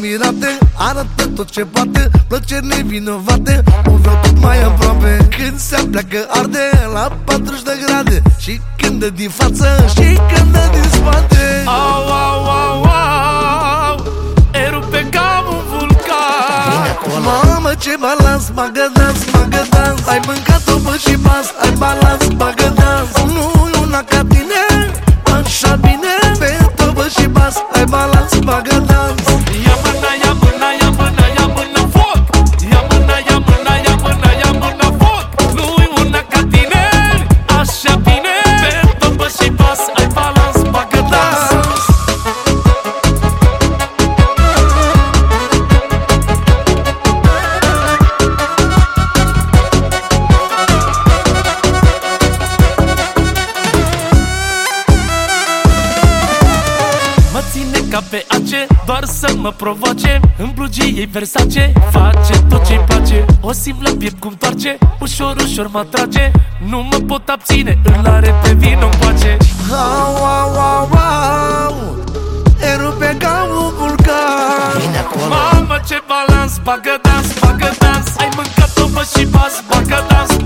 mirate Arată tot ce poate Plăceri nevinovate. O vreau tot mai aproape Când se pleacă arde La 40 de grade. Și când dă din față Și când dă din spate. Au, au, au, au Erupe ca un vulcan. Mamă ce balans, bagă dans, bagă dans. Ai mâncat-o bă și bas, ai balans, ca pe ace, doar să mă provoace. În blugii ei Versace, face tot ce-i place. O simt la piept cum toarce, ușor, ușor mă trage Nu mă pot abține, îl are pe vino încoace Au, au, au, au E rupe ca un vulcan Mamă ce balans, bagă dans, bagă dans. Ai mâncat-o bă și bas, bagă dans